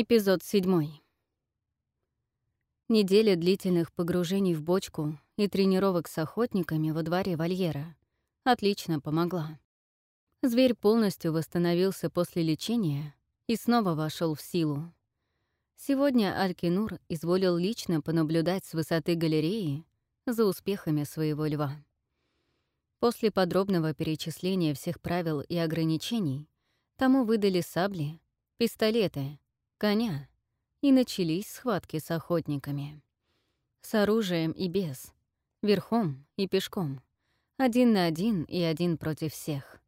Эпизод седьмой. Неделя длительных погружений в бочку и тренировок с охотниками во дворе вольера отлично помогла. Зверь полностью восстановился после лечения и снова вошел в силу. Сегодня Алькинур изволил лично понаблюдать с высоты галереи за успехами своего льва. После подробного перечисления всех правил и ограничений тому выдали сабли, пистолеты, коня, и начались схватки с охотниками. С оружием и без, верхом и пешком, один на один и один против всех.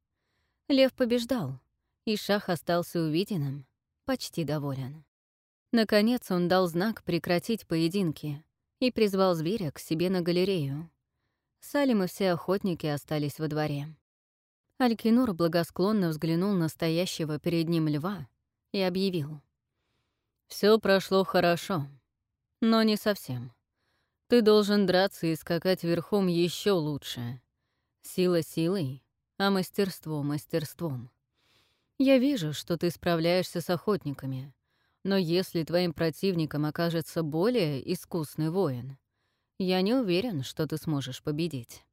Лев побеждал, и шах остался увиденным, почти доволен. Наконец он дал знак прекратить поединки и призвал зверя к себе на галерею. Салим и все охотники остались во дворе. Алькинур благосклонно взглянул на стоящего перед ним льва и объявил. Все прошло хорошо, но не совсем. Ты должен драться и скакать верхом еще лучше. Сила силой, а мастерство мастерством. Я вижу, что ты справляешься с охотниками, но если твоим противником окажется более искусный воин, я не уверен, что ты сможешь победить.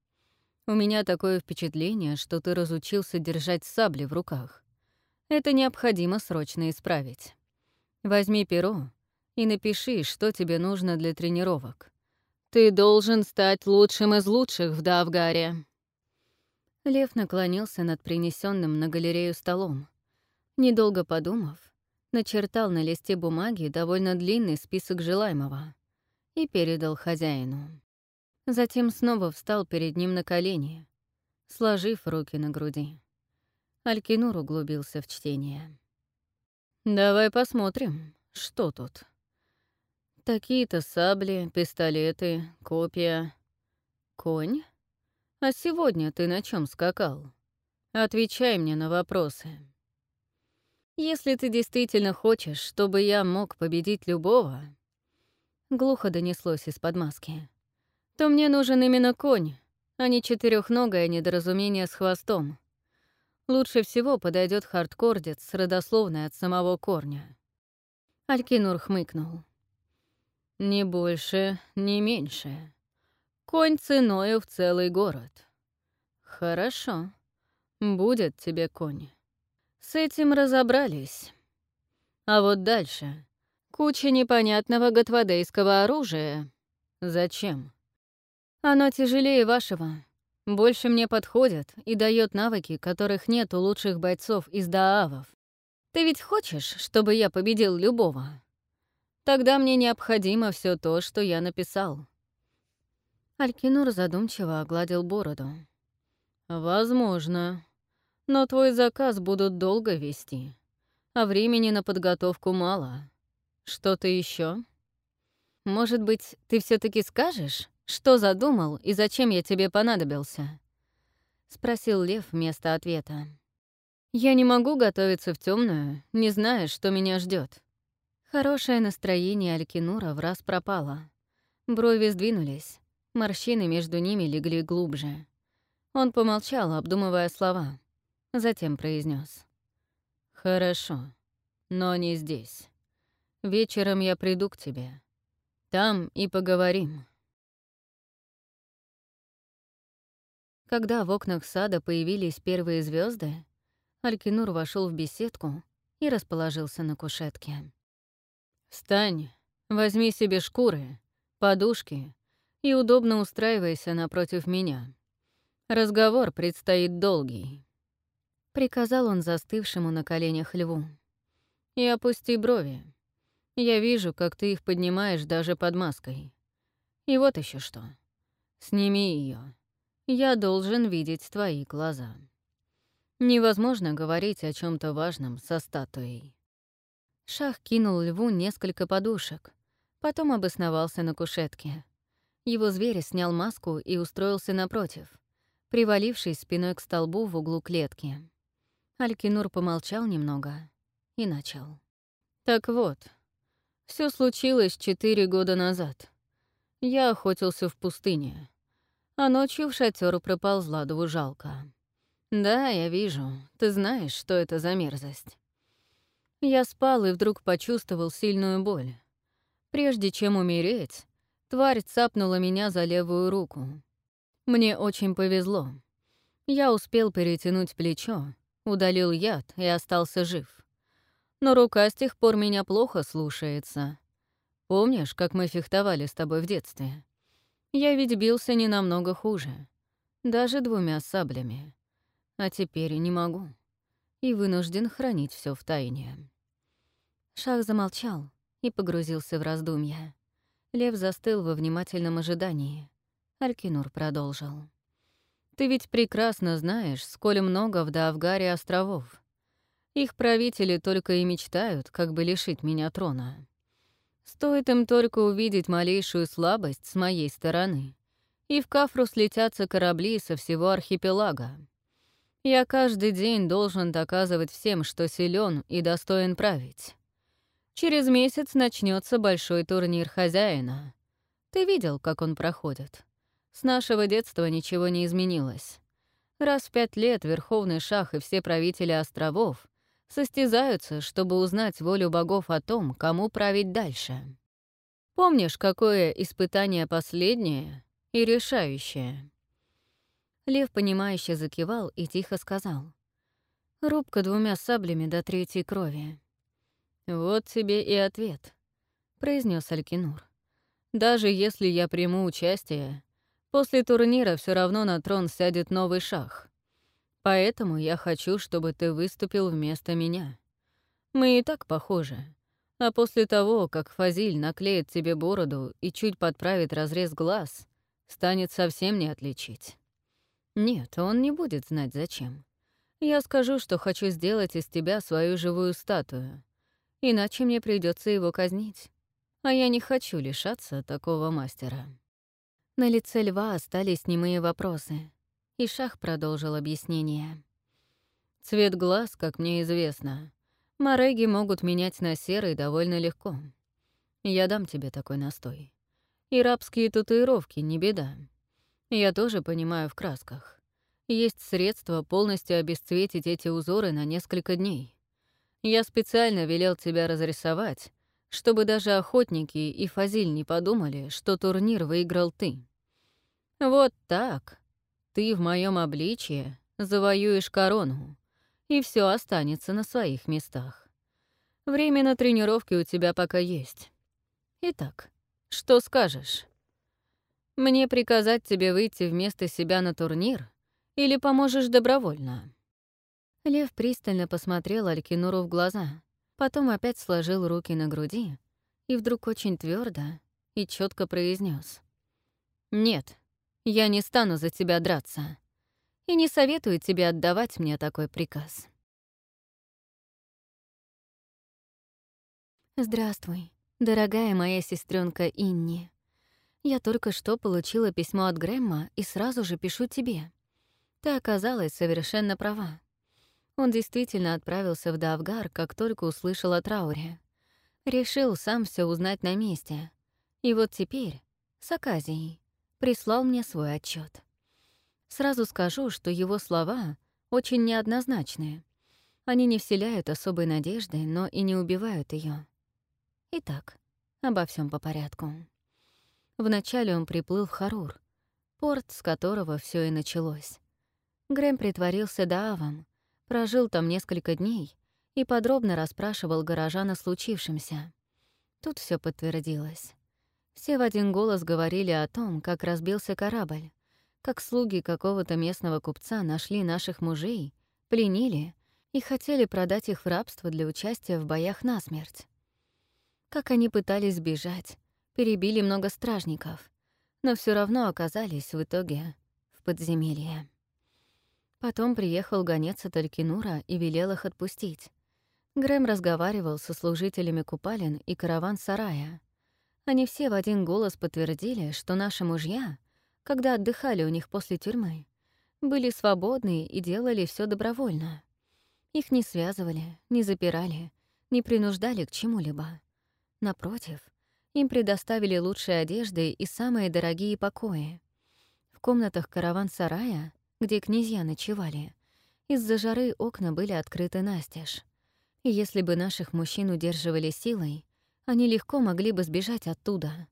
У меня такое впечатление, что ты разучился держать сабли в руках. Это необходимо срочно исправить. Возьми перо и напиши, что тебе нужно для тренировок. Ты должен стать лучшим из лучших в Давгаре. Лев наклонился над принесенным на галерею столом. Недолго подумав, начертал на листе бумаги довольно длинный список желаемого и передал хозяину. Затем снова встал перед ним на колени, сложив руки на груди. Алькинур углубился в чтение. Давай посмотрим, что тут. Такие-то сабли, пистолеты, копья. Конь? А сегодня ты на чем скакал? Отвечай мне на вопросы. Если ты действительно хочешь, чтобы я мог победить любого, глухо донеслось из-под маски, то мне нужен именно конь, а не четырехногое недоразумение с хвостом. Лучше всего подойдет хардкордец с родословной от самого корня. Алькинур хмыкнул. «Не больше, не меньше. Конь ценою в целый город. Хорошо. Будет тебе конь. С этим разобрались. А вот дальше. Куча непонятного готвадейского оружия. Зачем? Оно тяжелее вашего, больше мне подходит и дает навыки, которых нет у лучших бойцов из Даавов. Ты ведь хочешь, чтобы я победил любого? Тогда мне необходимо все то, что я написал. Алькинур задумчиво огладил бороду. «Возможно. Но твой заказ будут долго вести, а времени на подготовку мало. Что-то еще? Может быть, ты все таки скажешь, «Что задумал и зачем я тебе понадобился?» — спросил Лев вместо ответа. «Я не могу готовиться в темную, не зная, что меня ждет. Хорошее настроение Алькинура в раз пропало. Брови сдвинулись, морщины между ними легли глубже. Он помолчал, обдумывая слова, затем произнес: «Хорошо, но не здесь. Вечером я приду к тебе. Там и поговорим». Когда в окнах сада появились первые звезды, Алькинур вошел в беседку и расположился на кушетке. «Встань, возьми себе шкуры, подушки и удобно устраивайся напротив меня. Разговор предстоит долгий», — приказал он застывшему на коленях льву. «И опусти брови. Я вижу, как ты их поднимаешь даже под маской. И вот еще что. Сними ее. Я должен видеть твои глаза. Невозможно говорить о чем то важном со статуей. Шах кинул льву несколько подушек, потом обосновался на кушетке. Его зверь снял маску и устроился напротив, привалившись спиной к столбу в углу клетки. Алькинур помолчал немного и начал. «Так вот, все случилось четыре года назад. Я охотился в пустыне а ночью в шатер проползла двужалка. Да, я вижу. Ты знаешь, что это за мерзость. Я спал и вдруг почувствовал сильную боль. Прежде чем умереть, тварь цапнула меня за левую руку. Мне очень повезло. Я успел перетянуть плечо, удалил яд и остался жив. Но рука с тех пор меня плохо слушается. Помнишь, как мы фехтовали с тобой в детстве? Я ведь бился не намного хуже. Даже двумя саблями. А теперь не могу. И вынужден хранить все в тайне. Шах замолчал и погрузился в раздумья. Лев застыл во внимательном ожидании. Алькинур продолжил. «Ты ведь прекрасно знаешь, сколь много в Даавгаре островов. Их правители только и мечтают, как бы лишить меня трона. Стоит им только увидеть малейшую слабость с моей стороны, и в Кафру слетятся корабли со всего архипелага. Я каждый день должен доказывать всем, что силен и достоин править. Через месяц начнется большой турнир хозяина. Ты видел, как он проходит? С нашего детства ничего не изменилось. Раз в пять лет Верховный Шах и все правители островов состязаются, чтобы узнать волю богов о том, кому править дальше. Помнишь, какое испытание последнее и решающее? Лев, понимающе закивал и тихо сказал. «Рубка двумя саблями до третьей крови». «Вот тебе и ответ», — произнес Алькинур. «Даже если я приму участие, после турнира все равно на трон сядет новый шах. Поэтому я хочу, чтобы ты выступил вместо меня. Мы и так похожи. А после того, как Фазиль наклеит тебе бороду и чуть подправит разрез глаз, станет совсем не отличить. Нет, он не будет знать зачем. Я скажу, что хочу сделать из тебя свою живую статую иначе мне придется его казнить. А я не хочу лишаться такого мастера. На лице льва остались немые вопросы, и Шах продолжил объяснение. Цвет глаз, как мне известно, мореги могут менять на серый довольно легко. Я дам тебе такой настой. И рабские татуировки — не беда. Я тоже понимаю в красках. Есть средства полностью обесцветить эти узоры на несколько дней. Я специально велел тебя разрисовать, чтобы даже охотники и Фазиль не подумали, что турнир выиграл ты. Вот так. Ты в моем обличье завоюешь корону, и все останется на своих местах. Время на тренировки у тебя пока есть. Итак, что скажешь? Мне приказать тебе выйти вместо себя на турнир или поможешь добровольно?» Лев пристально посмотрел Алькинуру в глаза, потом опять сложил руки на груди и вдруг очень твердо и четко произнес: «Нет, я не стану за тебя драться и не советую тебе отдавать мне такой приказ». «Здравствуй, дорогая моя сестренка Инни. Я только что получила письмо от Грэмма и сразу же пишу тебе. Ты оказалась совершенно права. Он действительно отправился в Давгар, как только услышал о трауре. Решил сам все узнать на месте. И вот теперь, с Аказией, прислал мне свой отчет. Сразу скажу, что его слова очень неоднозначные. Они не вселяют особой надежды, но и не убивают ее. Итак, обо всем по порядку. Вначале он приплыл в Харур, порт, с которого все и началось. Грэм притворился Даавом, Прожил там несколько дней и подробно расспрашивал горожан о случившемся. Тут все подтвердилось. Все в один голос говорили о том, как разбился корабль, как слуги какого-то местного купца нашли наших мужей, пленили и хотели продать их в рабство для участия в боях насмерть. Как они пытались сбежать, перебили много стражников, но все равно оказались в итоге в подземелье. Потом приехал гонец от Алькинура и велел их отпустить. Грэм разговаривал со служителями купалин и караван-сарая. Они все в один голос подтвердили, что наши мужья, когда отдыхали у них после тюрьмы, были свободны и делали все добровольно. Их не связывали, не запирали, не принуждали к чему-либо. Напротив, им предоставили лучшие одежды и самые дорогие покои. В комнатах караван-сарая где князья ночевали. Из-за жары окна были открыты настежь. И если бы наших мужчин удерживали силой, они легко могли бы сбежать оттуда.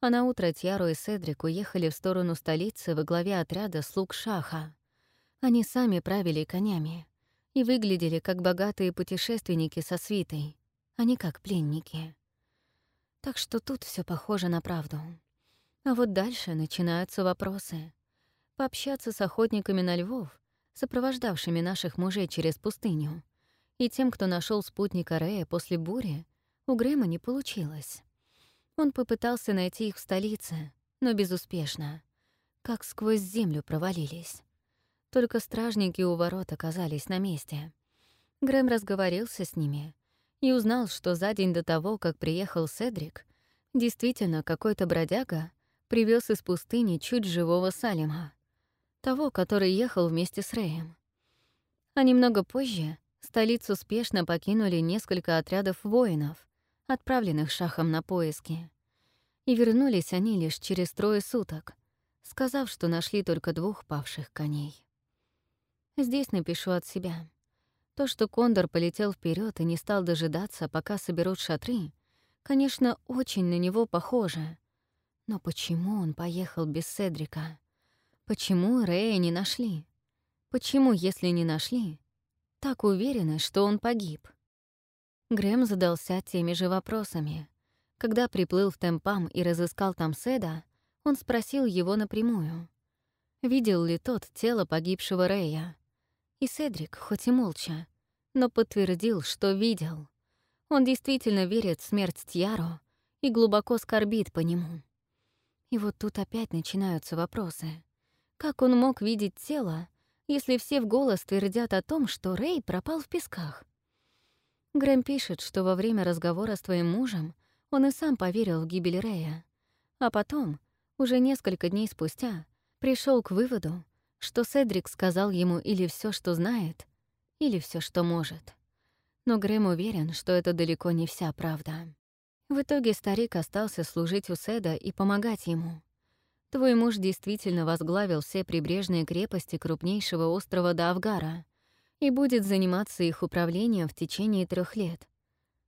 А на утро Тьяру и Седрик уехали в сторону столицы во главе отряда слуг Шаха. Они сами правили конями и выглядели как богатые путешественники со свитой, а не как пленники. Так что тут все похоже на правду. А вот дальше начинаются вопросы. Пообщаться с охотниками на львов, сопровождавшими наших мужей через пустыню, и тем, кто нашел спутника Рея после бури, у Грэма не получилось. Он попытался найти их в столице, но безуспешно. Как сквозь землю провалились. Только стражники у ворот оказались на месте. Грэм разговорился с ними и узнал, что за день до того, как приехал Седрик, действительно какой-то бродяга привез из пустыни чуть живого Салима, того, который ехал вместе с Рэем. А немного позже столицу спешно покинули несколько отрядов воинов, отправленных шахом на поиски. И вернулись они лишь через трое суток, сказав, что нашли только двух павших коней. Здесь напишу от себя. То, что Кондор полетел вперед и не стал дожидаться, пока соберут шатры, конечно, очень на него похоже. Но почему он поехал без Седрика? Почему Рэя не нашли? Почему, если не нашли, так уверены, что он погиб? Грэм задался теми же вопросами. Когда приплыл в Темпам и разыскал там Седа, он спросил его напрямую. Видел ли тот тело погибшего Рэя? И Седрик, хоть и молча, но подтвердил, что видел. Он действительно верит в смерть Тьяро и глубоко скорбит по нему. И вот тут опять начинаются вопросы. Как он мог видеть тело, если все в голос твердят о том, что Рэй пропал в песках? Грэм пишет, что во время разговора с твоим мужем он и сам поверил в гибель Рэя. А потом, уже несколько дней спустя, пришел к выводу, что Седрик сказал ему или все, что знает, или все, что может. Но Грэм уверен, что это далеко не вся правда. В итоге старик остался служить у Седа и помогать ему. Твой муж действительно возглавил все прибрежные крепости крупнейшего острова Давгара и будет заниматься их управлением в течение трех лет.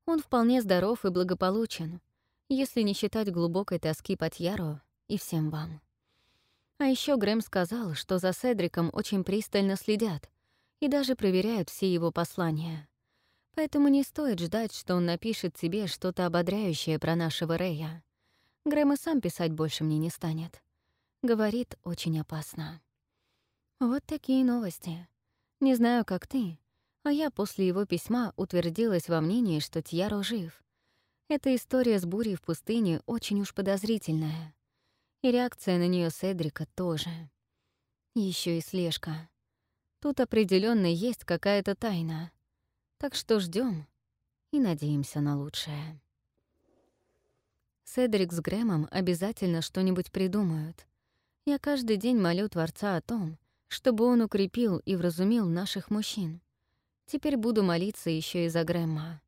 Он вполне здоров и благополучен, если не считать глубокой тоски по Тьяро и всем вам. А еще Грэм сказал, что за Седриком очень пристально следят и даже проверяют все его послания. Поэтому не стоит ждать, что он напишет тебе что-то ободряющее про нашего Рэя. Грэм и сам писать больше мне не станет. Говорит, очень опасно. Вот такие новости. Не знаю, как ты, а я после его письма утвердилась во мнении, что Тьяро жив. Эта история с бурей в пустыне очень уж подозрительная. И реакция на нее Седрика тоже. Еще и слежка. Тут определенно есть какая-то тайна. Так что ждем и надеемся на лучшее. Седрик с Грэмом обязательно что-нибудь придумают. Я каждый день молю Творца о том, чтобы он укрепил и вразумил наших мужчин. Теперь буду молиться еще и за Грэма.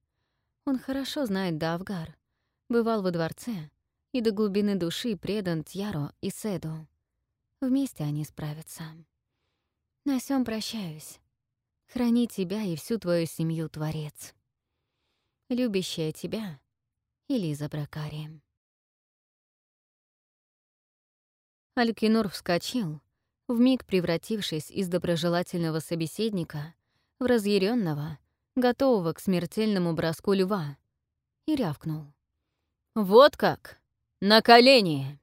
Он хорошо знает Давгар, бывал во дворце и до глубины души предан Тьяро и Седу. Вместе они справятся. На всем прощаюсь. Храни тебя и всю твою семью, Творец. Любящая тебя, Элиза Бракари. Алькинур вскочил, вмиг превратившись из доброжелательного собеседника в разъяренного, готового к смертельному броску льва, и рявкнул. «Вот как! На колени!»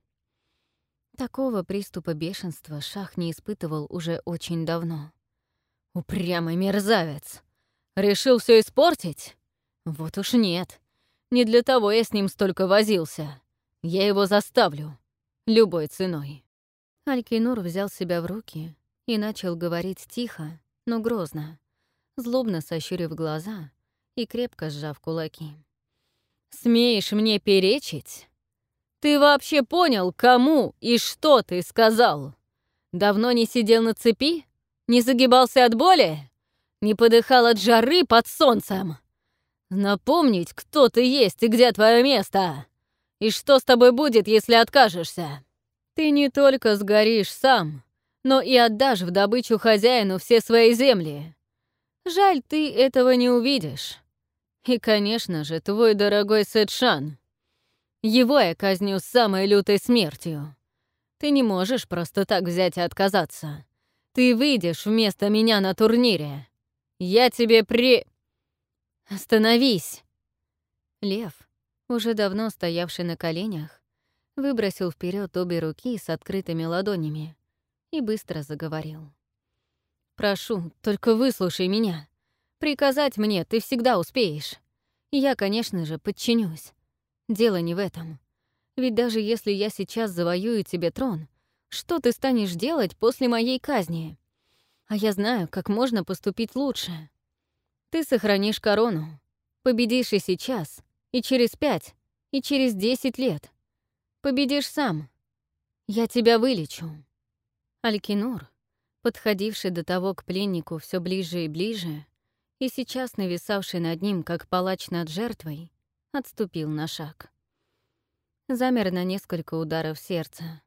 Такого приступа бешенства Шах не испытывал уже очень давно. «Упрямый мерзавец! Решил все испортить? Вот уж нет. Не для того я с ним столько возился. Я его заставлю. Любой ценой». Алькинур взял себя в руки и начал говорить тихо, но грозно, злобно сощурив глаза и крепко сжав кулаки. «Смеешь мне перечить? Ты вообще понял, кому и что ты сказал? Давно не сидел на цепи? Не загибался от боли? Не подыхал от жары под солнцем? Напомнить, кто ты есть и где твое место? И что с тобой будет, если откажешься?» Ты не только сгоришь сам, но и отдашь в добычу хозяину все свои земли. Жаль, ты этого не увидишь. И, конечно же, твой дорогой Сетшан. Его я казню самой лютой смертью. Ты не можешь просто так взять и отказаться. Ты выйдешь вместо меня на турнире. Я тебе при... Остановись!» Лев, уже давно стоявший на коленях, выбросил вперед обе руки с открытыми ладонями и быстро заговорил. «Прошу, только выслушай меня. Приказать мне ты всегда успеешь. Я, конечно же, подчинюсь. Дело не в этом. Ведь даже если я сейчас завоюю тебе трон, что ты станешь делать после моей казни? А я знаю, как можно поступить лучше. Ты сохранишь корону, победишь и сейчас, и через пять, и через десять лет. Победишь сам. Я тебя вылечу. Алькинур, подходивший до того к пленнику все ближе и ближе, и сейчас нависавший над ним, как палач над жертвой, отступил на шаг. Замер на несколько ударов сердца.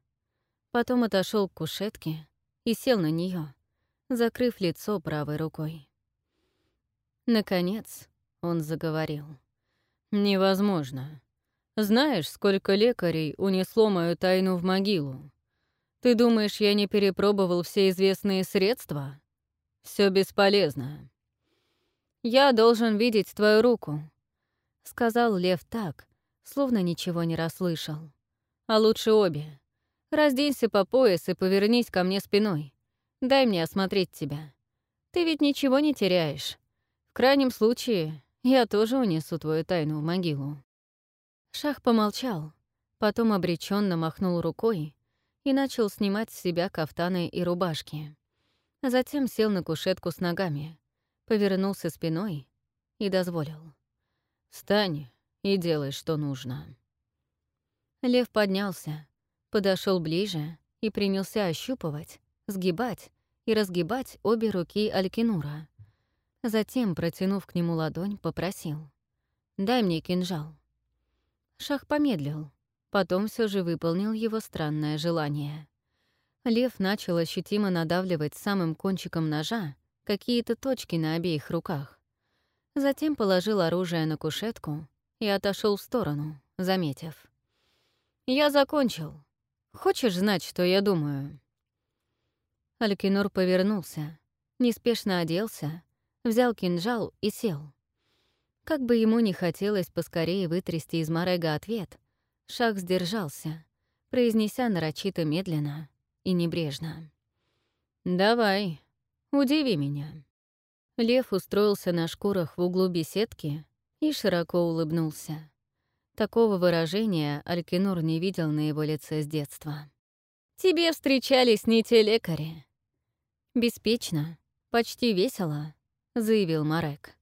Потом отошел к кушетке и сел на нее, закрыв лицо правой рукой. Наконец он заговорил. «Невозможно. Знаешь, сколько лекарей унесло мою тайну в могилу? Ты думаешь, я не перепробовал все известные средства? Все бесполезно. Я должен видеть твою руку», — сказал Лев так, словно ничего не расслышал. «А лучше обе. Разденься по пояс и повернись ко мне спиной. Дай мне осмотреть тебя. Ты ведь ничего не теряешь. В крайнем случае, я тоже унесу твою тайну в могилу». Шах помолчал, потом обреченно махнул рукой и начал снимать с себя кафтаны и рубашки. Затем сел на кушетку с ногами, повернулся спиной и дозволил. «Встань и делай, что нужно». Лев поднялся, подошел ближе и принялся ощупывать, сгибать и разгибать обе руки Алькинура, Затем, протянув к нему ладонь, попросил. «Дай мне кинжал». Шах помедлил, потом все же выполнил его странное желание. Лев начал ощутимо надавливать самым кончиком ножа какие-то точки на обеих руках. Затем положил оружие на кушетку и отошел в сторону, заметив. «Я закончил. Хочешь знать, что я думаю?» Алькинур повернулся, неспешно оделся взял кинжал и сел. Как бы ему ни хотелось поскорее вытрясти из Морега ответ, Шах сдержался, произнеся нарочито медленно и небрежно. «Давай, удиви меня». Лев устроился на шкурах в углу беседки и широко улыбнулся. Такого выражения Алькинур не видел на его лице с детства. «Тебе встречались не те лекари». Беспечно, почти весело, — заявил Марек.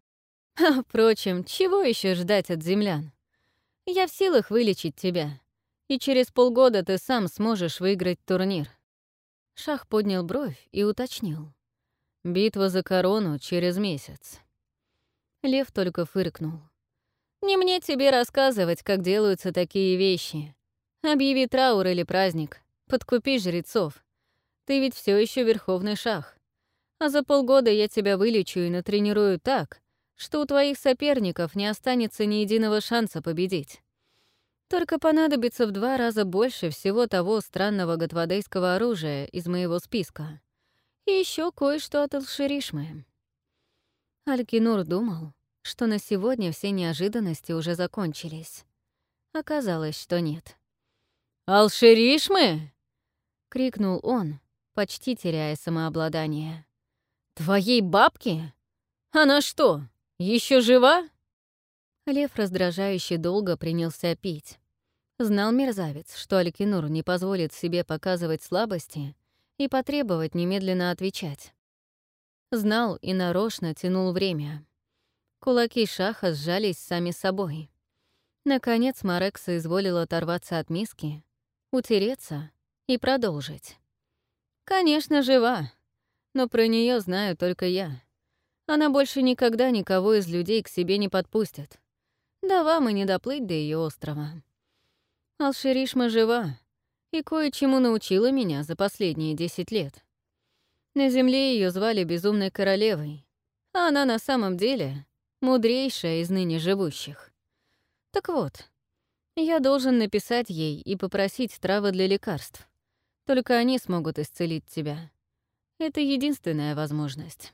«А, впрочем, чего еще ждать от землян? Я в силах вылечить тебя, и через полгода ты сам сможешь выиграть турнир». Шах поднял бровь и уточнил. «Битва за корону через месяц». Лев только фыркнул. «Не мне тебе рассказывать, как делаются такие вещи. Объяви траур или праздник, подкупи жрецов. Ты ведь все еще верховный шах. А за полгода я тебя вылечу и натренирую так, что у твоих соперников не останется ни единого шанса победить. Только понадобится в два раза больше всего того странного готвадейского оружия из моего списка. И еще кое-что от Алширишмы. Алькинур думал, что на сегодня все неожиданности уже закончились. Оказалось, что нет. «Алширишмы!» — крикнул он, почти теряя самообладание. «Твоей бабки? Она что, еще жива?» Лев раздражающе долго принялся пить. Знал мерзавец, что Алькинур не позволит себе показывать слабости и потребовать немедленно отвечать. Знал и нарочно тянул время. Кулаки шаха сжались сами собой. Наконец Марек соизволил оторваться от миски, утереться и продолжить. «Конечно, жива но про нее знаю только я. Она больше никогда никого из людей к себе не подпустит. Да вам и не доплыть до ее острова. Алширишма жива и кое-чему научила меня за последние десять лет. На земле ее звали Безумной Королевой, а она на самом деле мудрейшая из ныне живущих. Так вот, я должен написать ей и попросить травы для лекарств. Только они смогут исцелить тебя. Это единственная возможность.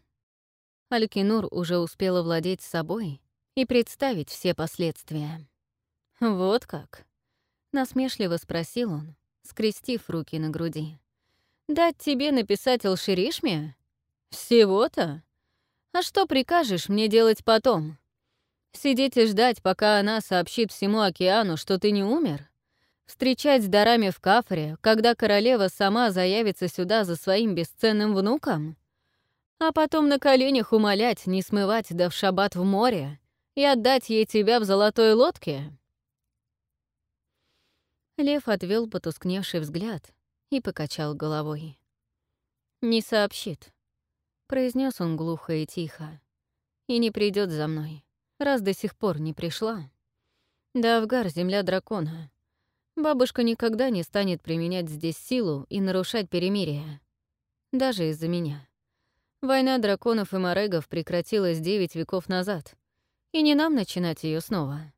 Алькинур уже успела владеть собой и представить все последствия. «Вот как?» — насмешливо спросил он, скрестив руки на груди. «Дать тебе написать Алширишме? Всего-то? А что прикажешь мне делать потом? Сидеть и ждать, пока она сообщит всему океану, что ты не умер? Встречать с дарами в Кафре, когда королева сама заявится сюда за своим бесценным внуком? А потом на коленях умолять не смывать да в шаббат в море и отдать ей тебя в золотой лодке?» Лев отвел потускневший взгляд и покачал головой. «Не сообщит», — произнес он глухо и тихо, «и не придет за мной, раз до сих пор не пришла. Да Авгар — земля дракона. Бабушка никогда не станет применять здесь силу и нарушать перемирие, даже из-за меня». Война драконов и морегов прекратилась девять веков назад, и не нам начинать ее снова.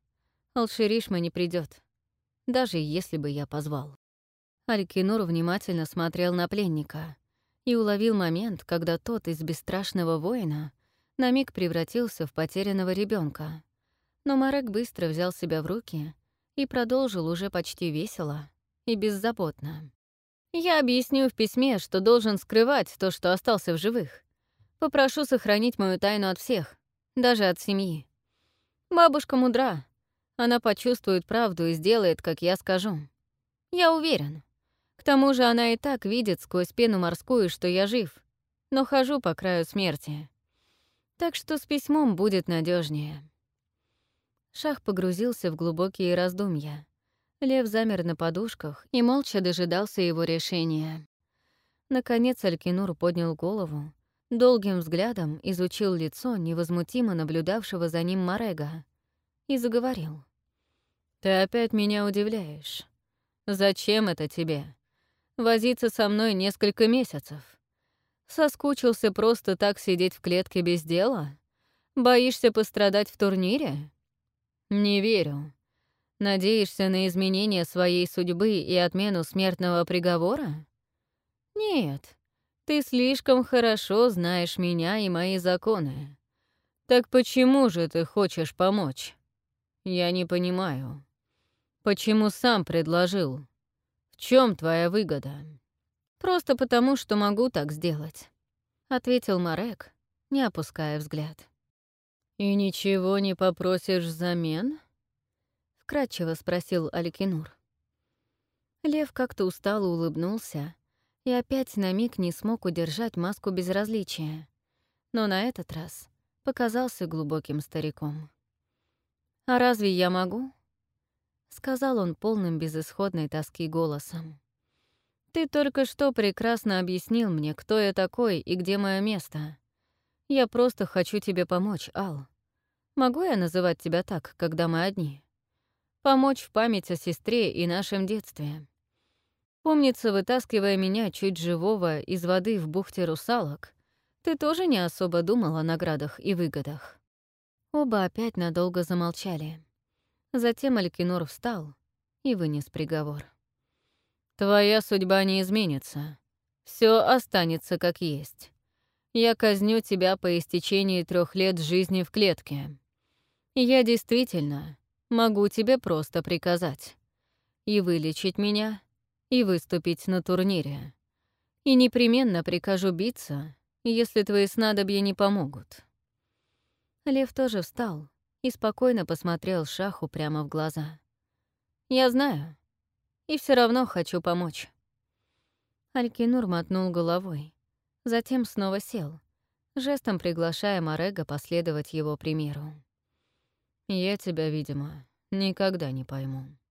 Алширишма не придет, даже если бы я позвал. Алькинур внимательно смотрел на пленника и уловил момент, когда тот из бесстрашного воина на миг превратился в потерянного ребенка. Но Марек быстро взял себя в руки и продолжил уже почти весело и беззаботно. «Я объясню в письме, что должен скрывать то, что остался в живых. Попрошу сохранить мою тайну от всех, даже от семьи. Бабушка мудра. Она почувствует правду и сделает, как я скажу. Я уверен. К тому же она и так видит сквозь пену морскую, что я жив, но хожу по краю смерти. Так что с письмом будет надежнее. Шах погрузился в глубокие раздумья. Лев замер на подушках и молча дожидался его решения. Наконец Алькинур поднял голову долгим взглядом изучил лицо невозмутимо наблюдавшего за ним Морега и заговорил. «Ты опять меня удивляешь. Зачем это тебе? Возиться со мной несколько месяцев. Соскучился просто так сидеть в клетке без дела? Боишься пострадать в турнире? Не верю. Надеешься на изменение своей судьбы и отмену смертного приговора? Нет, ты слишком хорошо знаешь меня и мои законы. Так почему же ты хочешь помочь? Я не понимаю. Почему сам предложил? В чем твоя выгода? Просто потому, что могу так сделать, ответил Марек, не опуская взгляд. И ничего не попросишь взамен? вкратчиво спросил Аликинур. Лев как-то устало улыбнулся и опять на миг не смог удержать маску безразличия. Но на этот раз показался глубоким стариком. «А разве я могу?» — сказал он полным безысходной тоски голосом. «Ты только что прекрасно объяснил мне, кто я такой и где мое место. Я просто хочу тебе помочь, Ал. Могу я называть тебя так, когда мы одни? Помочь в память о сестре и нашем детстве. Помнится, вытаскивая меня чуть живого из воды в бухте русалок, ты тоже не особо думал о наградах и выгодах. Оба опять надолго замолчали. Затем Алькинор встал и вынес приговор. «Твоя судьба не изменится. Все останется как есть. Я казню тебя по истечении трех лет жизни в клетке. Я действительно могу тебе просто приказать. И вылечить меня и выступить на турнире. И непременно прикажу биться, если твои снадобья не помогут». Лев тоже встал и спокойно посмотрел Шаху прямо в глаза. «Я знаю, и все равно хочу помочь». Алькинур мотнул головой, затем снова сел, жестом приглашая Морега последовать его примеру. «Я тебя, видимо, никогда не пойму».